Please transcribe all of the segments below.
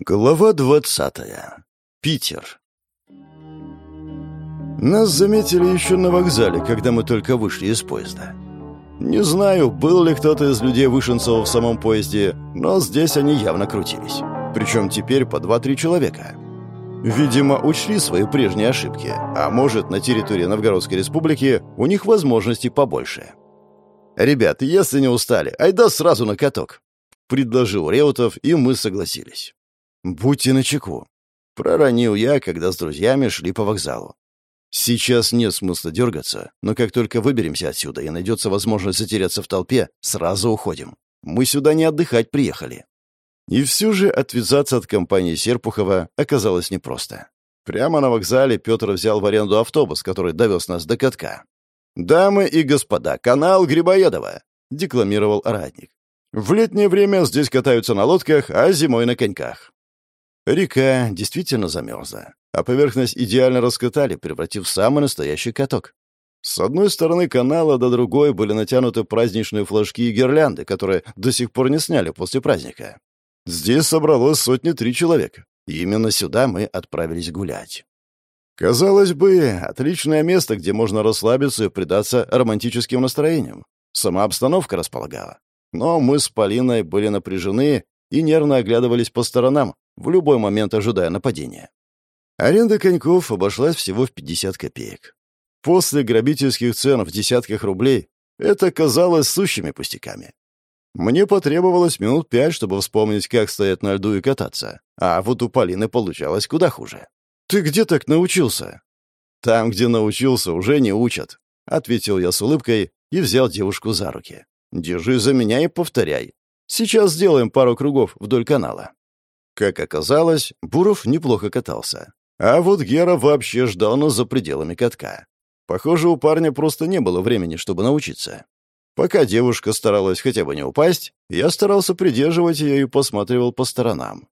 Глава двадцатая. Питер. Нас заметили еще на вокзале, когда мы только вышли из поезда. Не знаю, был ли кто-то из людей Вышенцева в самом поезде, но здесь они явно крутились. Причем теперь по два-три человека. Видимо, учли свои прежние ошибки, а может, на территории Новгородской республики у них возможностей побольше. «Ребят, если не устали, айда сразу на каток», — предложил Реутов, и мы согласились. «Будьте начеку», — проронил я, когда с друзьями шли по вокзалу. «Сейчас нет смысла дергаться, но как только выберемся отсюда и найдется возможность затеряться в толпе, сразу уходим. Мы сюда не отдыхать приехали». И все же отвязаться от компании Серпухова оказалось непросто. Прямо на вокзале Петр взял в аренду автобус, который довез нас до катка. «Дамы и господа, канал Грибоедова», — декламировал ратник. «В летнее время здесь катаются на лодках, а зимой на коньках. Река действительно замерзла, а поверхность идеально раскатали, превратив в самый настоящий каток. С одной стороны канала до другой были натянуты праздничные флажки и гирлянды, которые до сих пор не сняли после праздника. Здесь собралось сотни-три человека. И именно сюда мы отправились гулять. Казалось бы, отличное место, где можно расслабиться и предаться романтическим настроениям. Сама обстановка располагала. Но мы с Полиной были напряжены и нервно оглядывались по сторонам, в любой момент ожидая нападения. Аренда коньков обошлась всего в 50 копеек. После грабительских цен в десятках рублей это казалось сущими пустяками. Мне потребовалось минут пять, чтобы вспомнить, как стоять на льду и кататься. А вот у Полины получалось куда хуже. «Ты где так научился?» «Там, где научился, уже не учат», — ответил я с улыбкой и взял девушку за руки. «Держи за меня и повторяй. Сейчас сделаем пару кругов вдоль канала». Как оказалось, Буров неплохо катался. А вот Гера вообще ждал нас за пределами катка. Похоже, у парня просто не было времени, чтобы научиться. Пока девушка старалась хотя бы не упасть, я старался придерживать ее и посматривал по сторонам.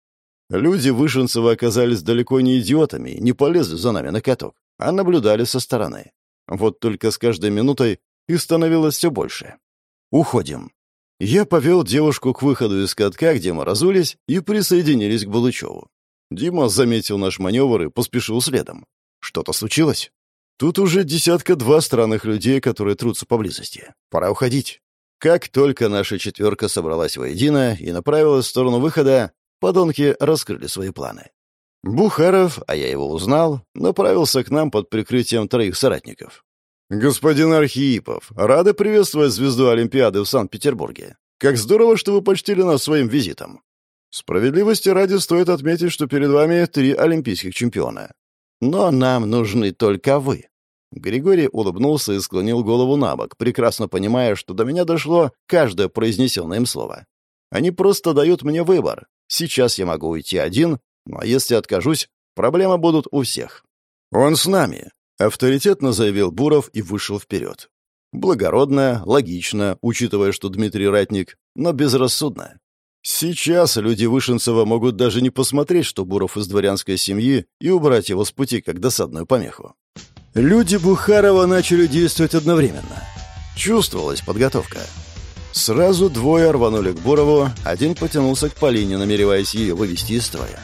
Люди Вышинцева оказались далеко не идиотами, не полезли за нами на каток, а наблюдали со стороны. Вот только с каждой минутой их становилось все больше. «Уходим», я повел девушку к выходу из катка, где мы разулись, и присоединились к Балычеву. Дима заметил наш маневр и поспешил следом. Что-то случилось? Тут уже десятка-два странных людей, которые трутся поблизости. Пора уходить. Как только наша четверка собралась воедино и направилась в сторону выхода, подонки раскрыли свои планы. Бухаров, а я его узнал, направился к нам под прикрытием троих соратников. «Господин Архипов, рады приветствовать звезду Олимпиады в Санкт-Петербурге. Как здорово, что вы почтили нас своим визитом. Справедливости ради стоит отметить, что перед вами три олимпийских чемпиона. Но нам нужны только вы». Григорий улыбнулся и склонил голову на бок, прекрасно понимая, что до меня дошло каждое произнесенное им слово. Они просто дают мне выбор. Сейчас я могу уйти один, но если откажусь, проблемы будут у всех. Он с нами. Авторитетно заявил Буров и вышел вперед. Благородно, логично, учитывая, что Дмитрий Ратник, но безрассудно. Сейчас люди Вышинцева могут даже не посмотреть, что Буров из дворянской семьи, и убрать его с пути как досадную помеху. Люди Бухарова начали действовать одновременно. Чувствовалась подготовка. Сразу двое рванули к Бурову, один потянулся к Полине, намереваясь ее вывести из строя.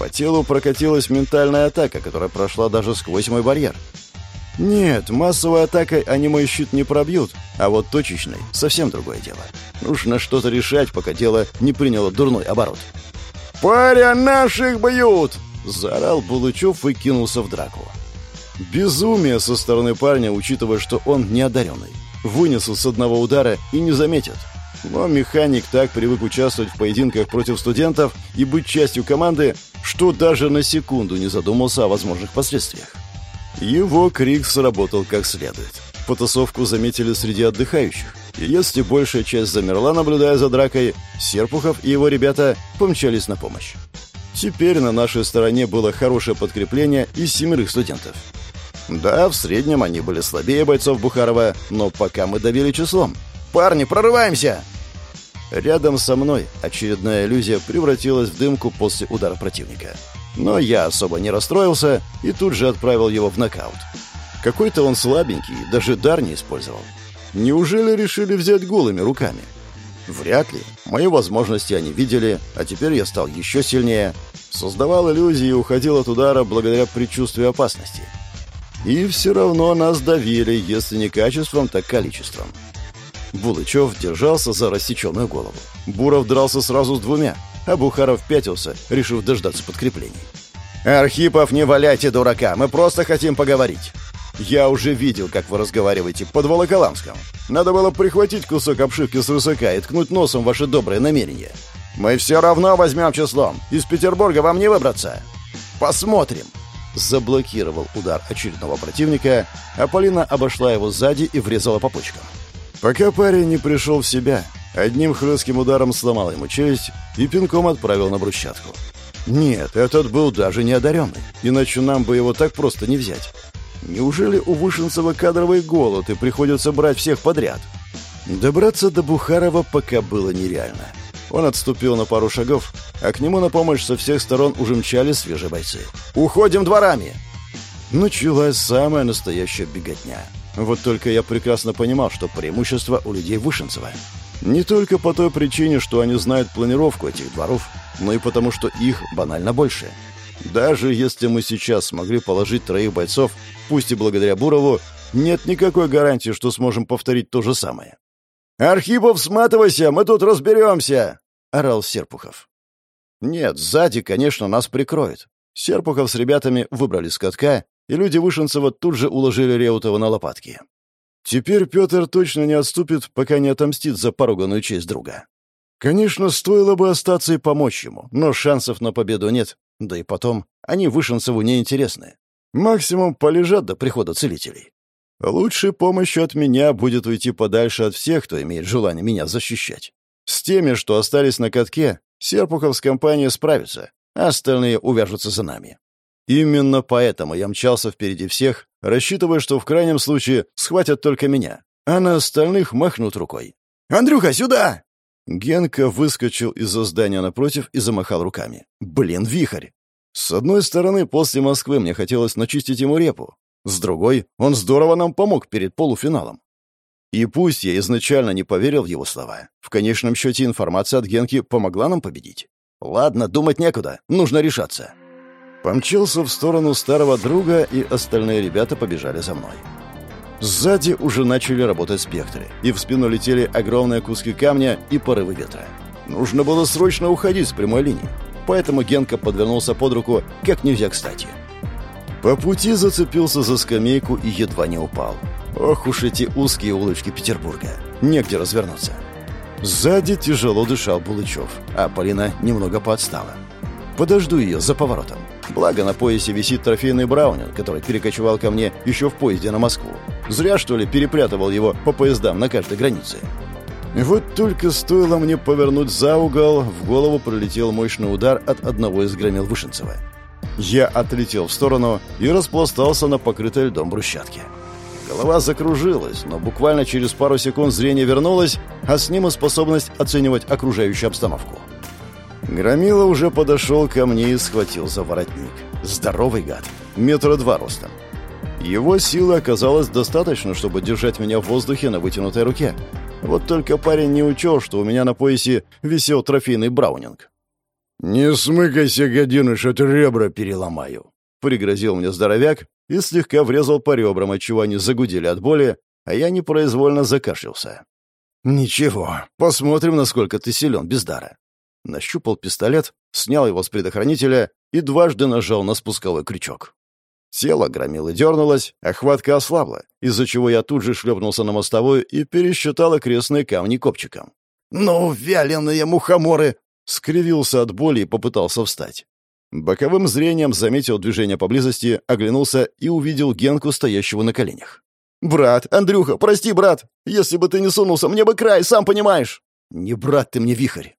По телу прокатилась ментальная атака, которая прошла даже сквозь мой барьер. Нет, массовой атакой они мой щит не пробьют, а вот точечной — совсем другое дело. Нужно что-то решать, пока дело не приняло дурной оборот. «Паря наших бьют!» — заорал Булычев и кинулся в драку. Безумие со стороны парня, учитывая, что он неодаренный. Вынесу с одного удара и не заметят. Но механик так привык участвовать в поединках против студентов и быть частью команды, что даже на секунду не задумался о возможных последствиях. Его крик сработал как следует. Потасовку заметили среди отдыхающих. И если большая часть замерла, наблюдая за дракой, Серпухов и его ребята помчались на помощь. Теперь на нашей стороне было хорошее подкрепление из семерых студентов. Да, в среднем они были слабее бойцов Бухарова, но пока мы давили числом. «Парни, прорываемся!» Рядом со мной очередная иллюзия превратилась в дымку после удара противника. Но я особо не расстроился и тут же отправил его в нокаут. Какой-то он слабенький, даже дар не использовал. Неужели решили взять голыми руками? Вряд ли. Мои возможности они видели, а теперь я стал еще сильнее. Создавал иллюзии и уходил от удара благодаря предчувствию опасности. И все равно нас давили, если не качеством, так количеством. Булычев держался за рассеченную голову. Буров дрался сразу с двумя, а Бухаров пятился, решив дождаться подкреплений. «Архипов, не валяйте дурака, мы просто хотим поговорить». «Я уже видел, как вы разговариваете под Волоколамском. Надо было прихватить кусок обшивки с рысака и ткнуть носом ваши добрые намерения. Мы все равно возьмем числом. Из Петербурга вам не выбраться. Посмотрим». Заблокировал удар очередного противника, а Полина обошла его сзади и врезала по почкам. Пока парень не пришел в себя, одним хлестким ударом сломал ему челюсть и пинком отправил на брусчатку. Нет, этот был даже не одаренный, иначе нам бы его так просто не взять. Неужели у Вышинцева кадровый голод и приходится брать всех подряд? Добраться до Бухарова пока было нереально. Он отступил на пару шагов, а к нему на помощь со всех сторон уже мчали свежие бойцы. «Уходим дворами!» Началась самая настоящая беготня. Вот только я прекрасно понимал, что преимущество у людей Вышинцева. Не только по той причине, что они знают планировку этих дворов, но и потому, что их банально больше. Даже если мы сейчас смогли положить троих бойцов, пусть и благодаря Бурову, нет никакой гарантии, что сможем повторить то же самое. «Архипов, сматывайся, мы тут разберемся!» — орал Серпухов. «Нет, сзади, конечно, нас прикроет». Серпухов с ребятами выбрали с катка, и люди Вышинцева тут же уложили Реутова на лопатки. Теперь Петр точно не отступит, пока не отомстит за поруганную честь друга. Конечно, стоило бы остаться и помочь ему, но шансов на победу нет. Да и потом, они Вышинцеву неинтересны. Максимум полежат до прихода целителей. Лучшей помощью от меня будет уйти подальше от всех, кто имеет желание меня защищать. С теми, что остались на катке, Серпухов с компанией справится, а остальные увяжутся за нами. Именно поэтому я мчался впереди всех, рассчитывая, что в крайнем случае схватят только меня, а на остальных махнут рукой. «Андрюха, сюда!» Генка выскочил из-за здания напротив и замахал руками. «Блин, вихрь!» С одной стороны, после Москвы мне хотелось начистить ему репу. С другой, он здорово нам помог перед полуфиналом. И пусть я изначально не поверил в его слова, в конечном счете информация от Генки помогла нам победить. Ладно, думать некуда, нужно решаться. Помчался в сторону старого друга, и остальные ребята побежали за мной. Сзади уже начали работать спектры, и в спину летели огромные куски камня и порывы ветра. Нужно было срочно уходить с прямой линии, поэтому Генка подвернулся под руку как нельзя кстати. По пути зацепился за скамейку и едва не упал. Ох уж эти узкие улочки Петербурга. Негде развернуться. Сзади тяжело дышал Булычев, а Полина немного поотстала. Подожду ее за поворотом. Благо на поясе висит трофейный браунинг, который перекочевал ко мне еще в поезде на Москву. Зря, что ли, перепрятывал его по поездам на каждой границе. Вот только стоило мне повернуть за угол, в голову пролетел мощный удар от одного из громил Вышинцева. Я отлетел в сторону и распластался на покрытой льдом брусчатке. Голова закружилась, но буквально через пару секунд зрение вернулось, а с ним и способность оценивать окружающую обстановку. Громила уже подошел ко мне и схватил за воротник. Здоровый гад, метра два ростом. Его силы оказалось достаточно, чтобы держать меня в воздухе на вытянутой руке. Вот только парень не учел, что у меня на поясе висел трофейный браунинг. «Не смыкайся, гаденыш, от ребра переломаю!» Пригрозил мне здоровяк и слегка врезал по ребрам, отчего они загудели от боли, а я непроизвольно закашлялся. «Ничего, посмотрим, насколько ты силен без дара». Нащупал пистолет, снял его с предохранителя и дважды нажал на спусковой крючок. Тело громило дернулось, а хватка ослабла, из-за чего я тут же шлепнулся на мостовую и пересчитал окрестные камни копчиком. «Ну, вяленые мухоморы!» скривился от боли и попытался встать. Боковым зрением заметил движение поблизости, оглянулся и увидел Генку, стоящего на коленях. «Брат, Андрюха, прости, брат! Если бы ты не сунулся, мне бы край, сам понимаешь!» «Не брат ты мне, вихрь!»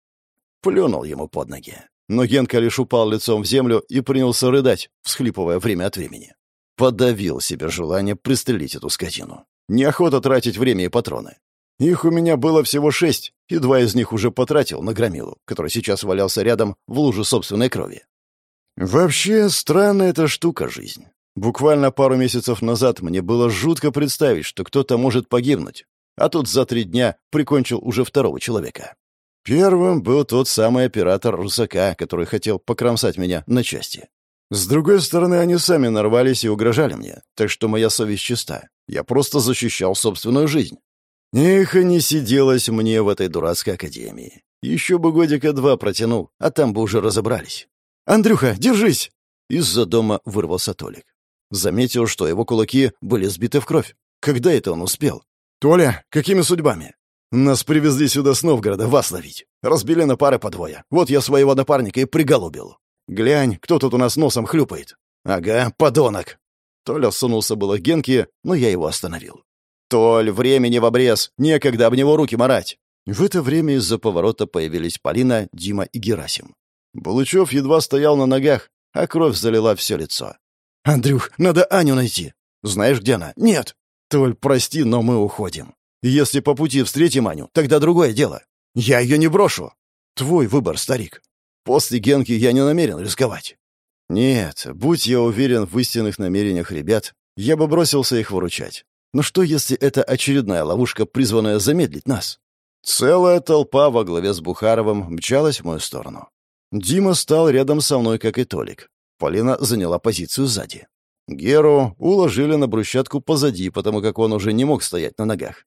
Плюнул ему под ноги. Но Генка лишь упал лицом в землю и принялся рыдать, всхлипывая время от времени. Подавил себе желание пристрелить эту скотину. Неохота тратить время и патроны. Их у меня было всего шесть, и два из них уже потратил на громилу, который сейчас валялся рядом в луже собственной крови. Вообще, странная эта штука жизнь. Буквально пару месяцев назад мне было жутко представить, что кто-то может погибнуть. а тут за три дня прикончил уже второго человека. Первым был тот самый оператор Русака, который хотел покромсать меня на части. С другой стороны, они сами нарвались и угрожали мне, так что моя совесть чиста. Я просто защищал собственную жизнь. Эх, не сиделось мне в этой дурацкой академии. Еще бы годика два протянул, а там бы уже разобрались. «Андрюха, держись!» Из-за дома вырвался Толик. Заметил, что его кулаки были сбиты в кровь. Когда это он успел? «Толя, какими судьбами?» «Нас привезли сюда с Новгорода вас ловить. Разбили на пары по двое. Вот я своего напарника и приголубил. Глянь, кто тут у нас носом хлюпает». «Ага, подонок!» Толя сунулся было к Генке, но я его остановил. «Толь, времени в обрез, некогда об него руки марать!» В это время из-за поворота появились Полина, Дима и Герасим. Булычев едва стоял на ногах, а кровь залила все лицо. «Андрюх, надо Аню найти!» «Знаешь, где она?» «Нет!» «Толь, прости, но мы уходим. Если по пути встретим Аню, тогда другое дело. Я ее не брошу!» «Твой выбор, старик. После Генки я не намерен рисковать». «Нет, будь я уверен в истинных намерениях ребят, я бы бросился их выручать. Но что, если это очередная ловушка, призванная замедлить нас? Целая толпа во главе с Бухаровым мчалась в мою сторону. Дима стал рядом со мной, как и Толик. Полина заняла позицию сзади. Геру уложили на брусчатку позади, потому как он уже не мог стоять на ногах.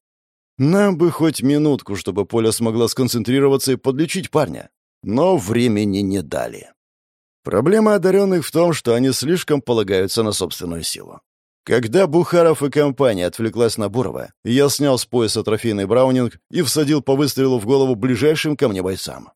Нам бы хоть минутку, чтобы Поля смогла сконцентрироваться и подлечить парня. Но времени не дали. Проблема одаренных в том, что они слишком полагаются на собственную силу. Когда Бухаров и компания отвлеклась на Бурова, я снял с пояса трофейный браунинг и всадил по выстрелу в голову ближайшим ко мне бойцам.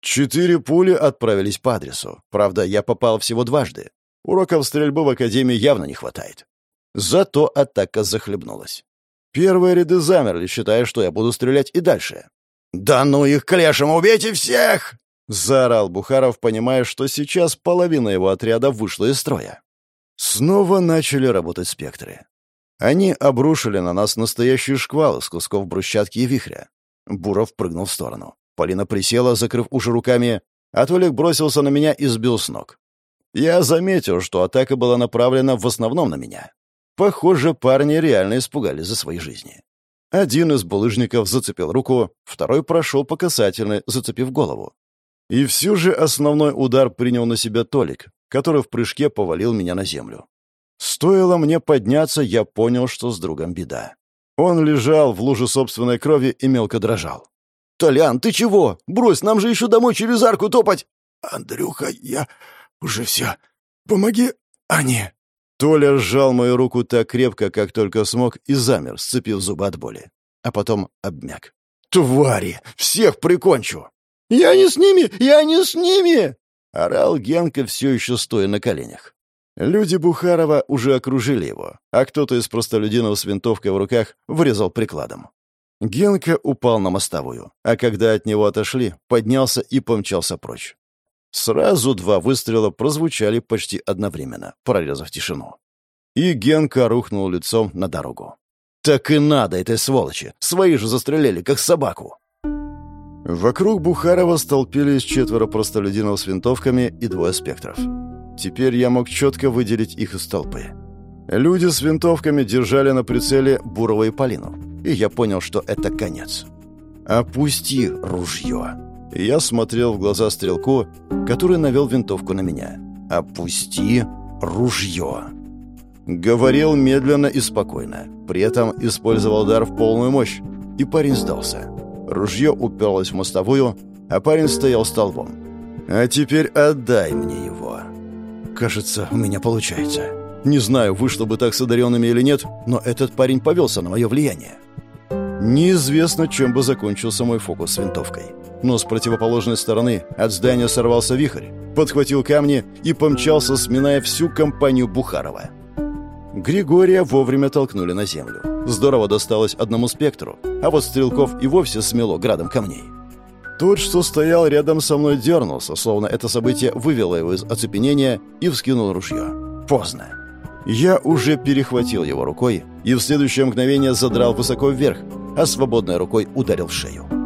Четыре пули отправились по адресу. Правда, я попал всего дважды. Уроков стрельбы в академии явно не хватает. Зато атака захлебнулась. Первые ряды замерли, считая, что я буду стрелять и дальше. «Да ну их к лешим, убейте всех!» — заорал Бухаров, понимая, что сейчас половина его отряда вышла из строя. Снова начали работать спектры. Они обрушили на нас настоящий шквал из кусков брусчатки и вихря. Буров прыгнул в сторону. Полина присела, закрыв уши руками, а Толик бросился на меня и сбил с ног. Я заметил, что атака была направлена в основном на меня. Похоже, парни реально испугались за свои жизни. Один из булыжников зацепил руку, второй прошел по касательной, зацепив голову. И все же основной удар принял на себя Толик, который в прыжке повалил меня на землю. Стоило мне подняться, я понял, что с другом беда. Он лежал в луже собственной крови и мелко дрожал. «Толян, ты чего? Брось, нам же еще домой через арку топать!» «Андрюха, я уже все. Помоги Ане!» Толя сжал мою руку так крепко, как только смог, и замер, сцепив зубы от боли. А потом обмяк. «Твари! Всех прикончу!» «Я не с ними! Я не с ними!» — орал Генка, все еще стоя на коленях. Люди Бухарова уже окружили его, а кто-то из простолюдинов с винтовкой в руках врезал прикладом. Генка упал на мостовую, а когда от него отошли, поднялся и помчался прочь. Сразу два выстрела прозвучали почти одновременно, прорезав тишину. И Генка рухнул лицом на дорогу. «Так и надо этой сволочи! Свои же застрелили, как собаку!» Вокруг Бухарова столпились четверо простолюдинов с винтовками и двое спектров. Теперь я мог четко выделить их из толпы. Люди с винтовками держали на прицеле Бурова и Полину, и я понял, что это конец. «Опусти ружье!» Я смотрел в глаза стрелку, который навел винтовку на меня. «Опусти ружье!» Говорил медленно и спокойно, при этом использовал удар в полную мощь, и парень сдался. Ружье уперлось в мостовую, а парень стоял столбом. «А теперь отдай мне его». «Кажется, у меня получается. Не знаю, вышло бы так с одаренными или нет, но этот парень повелся на мое влияние». Неизвестно, чем бы закончился мой фокус с винтовкой. Но с противоположной стороны от здания сорвался вихрь, подхватил камни и помчался, сминая всю компанию Бухарова. Григория вовремя толкнули на землю. Здорово досталось одному спектру, а вот стрелков и вовсе смело градом камней. Тот, что стоял рядом со мной, дернулся, словно это событие вывело его из оцепенения и вскинул ружье. Поздно. Я уже перехватил его рукой и в следующее мгновение задрал высоко вверх, а свободной рукой ударил в шею.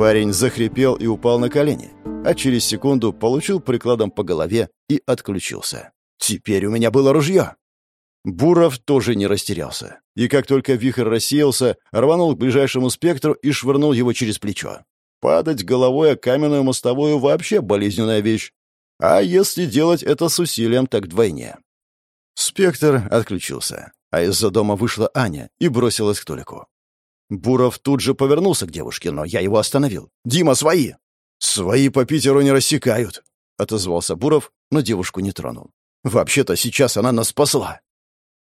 Парень захрипел и упал на колени, а через секунду получил прикладом по голове и отключился. Теперь у меня было ружье. Буров тоже не растерялся. И как только вихрь рассеялся, рванул к ближайшему спектру и швырнул его через плечо. Падать головой о каменную мостовую вообще болезненная вещь. А если делать это с усилием, так вдвойне. Спектр отключился, а из-за дома вышла Аня и бросилась к Толику. Буров тут же повернулся к девушке, но я его остановил. «Дима, свои!» «Свои по Питеру не рассекают», — отозвался Буров, но девушку не тронул. «Вообще-то сейчас она нас спасла».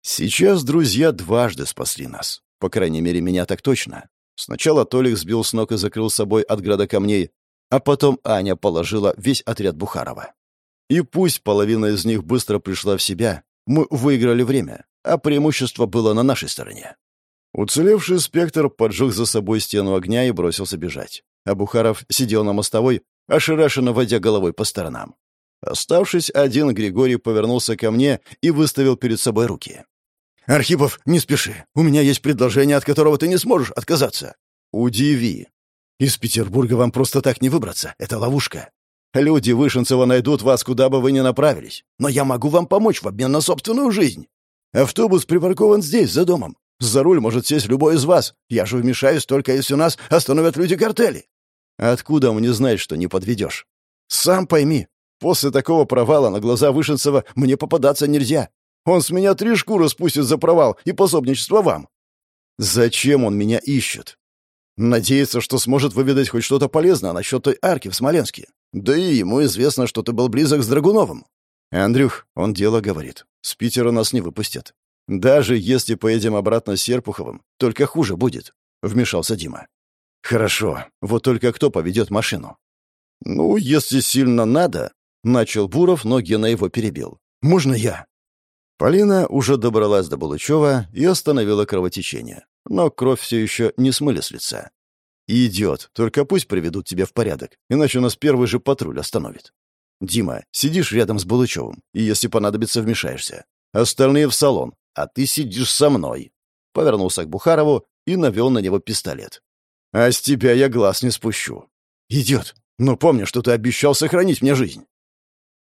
Сейчас друзья дважды спасли нас. По крайней мере, меня так точно. Сначала Толик сбил с ног и закрыл собой от града камней, а потом Аня положила весь отряд Бухарова. И пусть половина из них быстро пришла в себя, мы выиграли время, а преимущество было на нашей стороне. Уцелевший спектр поджег за собой стену огня и бросился бежать. А Бухаров сидел на мостовой, ошарашенно водя головой по сторонам. Оставшись один, Григорий повернулся ко мне и выставил перед собой руки. «Архипов, не спеши. У меня есть предложение, от которого ты не сможешь отказаться». «Удиви. Из Петербурга вам просто так не выбраться. Это ловушка. Люди Вышенцева найдут вас, куда бы вы ни направились. Но я могу вам помочь в обмен на собственную жизнь. Автобус припаркован здесь, за домом. За руль может сесть любой из вас. Я же вмешаюсь только если нас остановят люди картели. Откуда мне знать, что не подведешь? Сам пойми, после такого провала на глаза Вышенцева мне попадаться нельзя. Он с меня три шкуры спустит за провал и пособничество вам. Зачем он меня ищет? Надеется, что сможет выведать хоть что-то полезное насчет той арки в Смоленске. Да и ему известно, что ты был близок с Драгуновым. Андрюх, он дело говорит. С Питера нас не выпустят. Даже если поедем обратно с Серпуховым, только хуже будет, вмешался Дима. Хорошо, вот только кто поведет машину? Ну, если сильно надо, начал Буров, но Гена его перебил. Можно я? Полина уже добралась до Булычева и остановила кровотечение. Но кровь все еще не смыли с лица. «Идет, только пусть приведут тебя в порядок, иначе нас первый же патруль остановит. Дима, сидишь рядом с Булычевым, и если понадобится, вмешаешься. Остальные в салон, а ты сидишь со мной». Повернулся к Бухарову и навел на него пистолет. «А с тебя я глаз не спущу». «Идет, но помни, что ты обещал сохранить мне жизнь».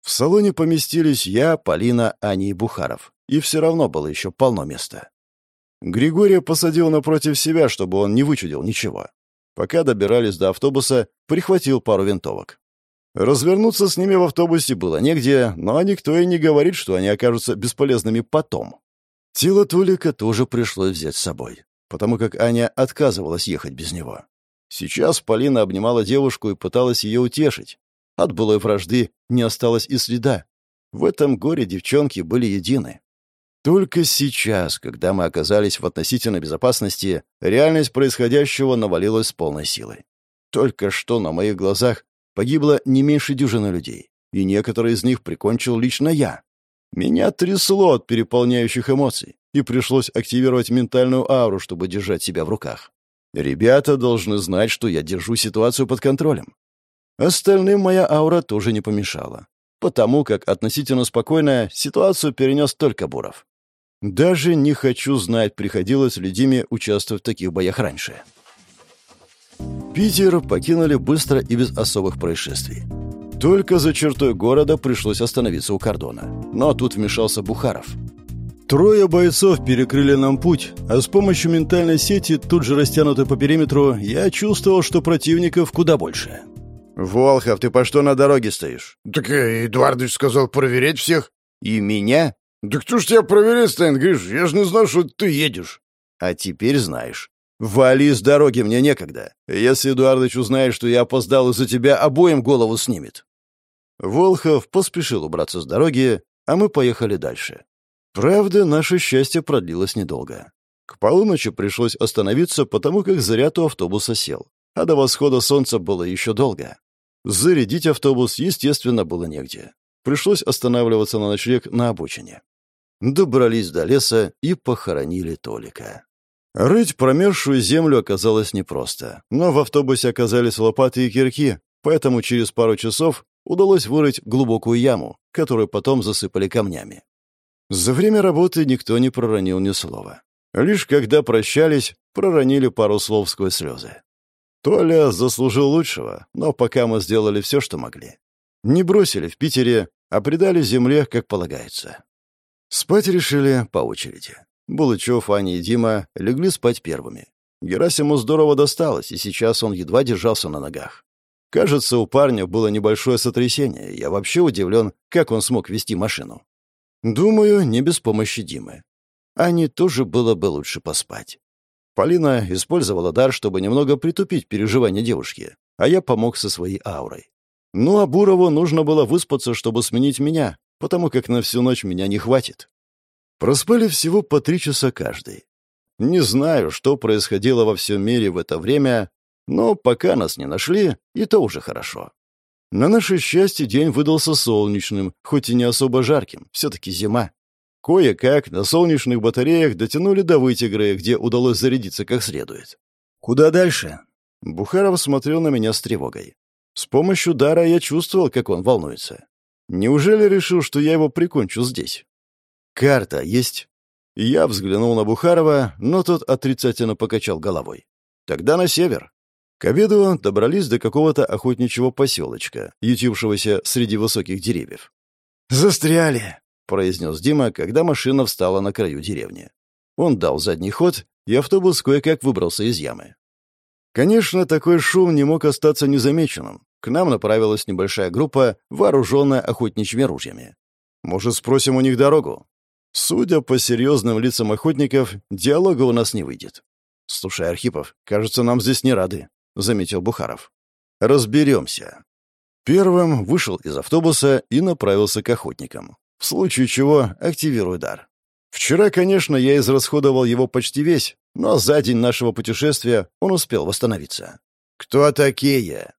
В салоне поместились я, Полина, Аня и Бухаров, и все равно было еще полно места. Григория посадил напротив себя, чтобы он не вычудил ничего. Пока добирались до автобуса, прихватил пару винтовок. Развернуться с ними в автобусе было негде, но никто и не говорит, что они окажутся бесполезными потом. Тело Тулика тоже пришлось взять с собой, потому как Аня отказывалась ехать без него. Сейчас Полина обнимала девушку и пыталась ее утешить. От былой вражды не осталось и следа. В этом горе девчонки были едины. Только сейчас, когда мы оказались в относительной безопасности, реальность происходящего навалилась с полной силой. Только что на моих глазах погибло не меньше дюжины людей, и некоторые из них прикончил лично я. Меня трясло от переполняющих эмоций, и пришлось активировать ментальную ауру, чтобы держать себя в руках. Ребята должны знать, что я держу ситуацию под контролем. Остальным моя аура тоже не помешала, потому как относительно спокойно ситуацию перенес только Буров. Даже не хочу знать, приходилось ли Диме участвовать в таких боях раньше. Питер покинули быстро и без особых происшествий. Только за чертой города пришлось остановиться у кордона. Но тут вмешался Бухаров. Трое бойцов перекрыли нам путь, а с помощью ментальной сети, тут же растянутой по периметру, я чувствовал, что противников куда больше. «Волхов, ты по что на дороге стоишь?» «Так э, Эдуардович сказал проверять всех». «И меня?» «Да кто ж тебя проверять станет, Гриш? Я же не знал, что ты едешь». «А теперь знаешь. Вали с дороги, мне некогда. Если Эдуардович узнает, что я опоздал из-за тебя, обоим голову снимет». Волхов поспешил убраться с дороги, а мы поехали дальше. Правда, наше счастье продлилось недолго. К полуночи пришлось остановиться, потому как заряд у автобуса сел, а до восхода солнца было еще долго. Зарядить автобус, естественно, было негде. Пришлось останавливаться на ночлег на обочине. Добрались до леса и похоронили Толика. Рыть промерзшую землю оказалось непросто, но в автобусе оказались лопаты и кирки, поэтому через пару часов удалось вырыть глубокую яму, которую потом засыпали камнями. За время работы никто не проронил ни слова. Лишь когда прощались, проронили пару слов сквозь слезы. Толя заслужил лучшего, но пока мы сделали все, что могли. Не бросили в Питере, а предали земле, как полагается. Спать решили по очереди. Булычев, Аня и Дима легли спать первыми. Герасиму здорово досталось, и сейчас он едва держался на ногах. Кажется, у парня было небольшое сотрясение. Я вообще удивлен, как он смог вести машину. Думаю, не без помощи Димы. Ане тоже было бы лучше поспать. Полина использовала дар, чтобы немного притупить переживания девушки, а я помог со своей аурой. Ну, а Бурову нужно было выспаться, чтобы сменить меня, потому как на всю ночь меня не хватит. Проспали всего по три часа каждый. Не знаю, что происходило во всем мире в это время, но пока нас не нашли, и то уже хорошо. На наше счастье день выдался солнечным, хоть и не особо жарким, все-таки зима. Кое-как на солнечных батареях дотянули до вытигры, где удалось зарядиться как следует. «Куда дальше?» Бухаров смотрел на меня с тревогой. С помощью дара я чувствовал, как он волнуется. Неужели решил, что я его прикончу здесь? «Карта есть?» Я взглянул на Бухарова, но тот отрицательно покачал головой. «Тогда на север». К обеду добрались до какого-то охотничьего поселочка, ютившегося среди высоких деревьев. «Застряли!» произнес Дима, когда машина встала на краю деревни. Он дал задний ход, и автобус кое-как выбрался из ямы. Конечно, такой шум не мог остаться незамеченным. К нам направилась небольшая группа, вооруженная охотничьими ружьями. Может, спросим у них дорогу? Судя по серьезным лицам охотников, диалога у нас не выйдет. «Слушай, Архипов, кажется, нам здесь не рады», — заметил Бухаров. «Разберемся». Первым вышел из автобуса и направился к охотникам. В случае чего активирую дар. Вчера, конечно, я израсходовал его почти весь, но за день нашего путешествия он успел восстановиться. «Кто такие?»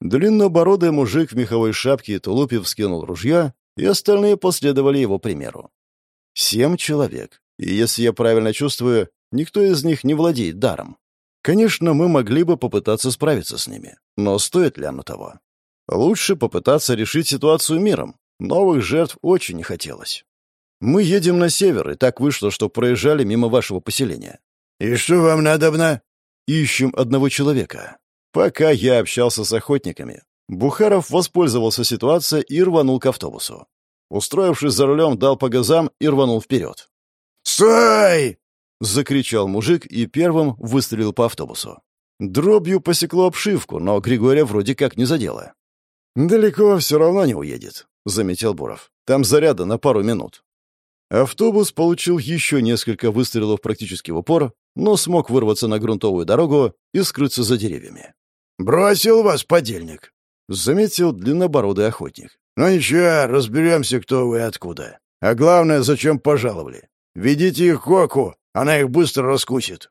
Длиннобородый мужик в меховой шапке и тулупе вскинул ружье, и остальные последовали его примеру. Семь человек, и если я правильно чувствую, никто из них не владеет даром. Конечно, мы могли бы попытаться справиться с ними, но стоит ли оно того? Лучше попытаться решить ситуацию миром, Новых жертв очень не хотелось. Мы едем на север, и так вышло, что проезжали мимо вашего поселения. И что вам надобно? Ищем одного человека. Пока я общался с охотниками, Бухаров воспользовался ситуацией и рванул к автобусу. Устроившись за рулем, дал по газам и рванул вперед. «Стой!» — закричал мужик и первым выстрелил по автобусу. Дробью посекло обшивку, но Григория вроде как не задело. «Далеко все равно не уедет заметил Буров. «Там заряда на пару минут». Автобус получил еще несколько выстрелов практически в упор, но смог вырваться на грунтовую дорогу и скрыться за деревьями. «Бросил вас, подельник!» — заметил длиннобородый охотник. «Ну ничего, разберемся, кто вы и откуда. А главное, зачем пожаловали. Ведите их к Оку, она их быстро раскусит».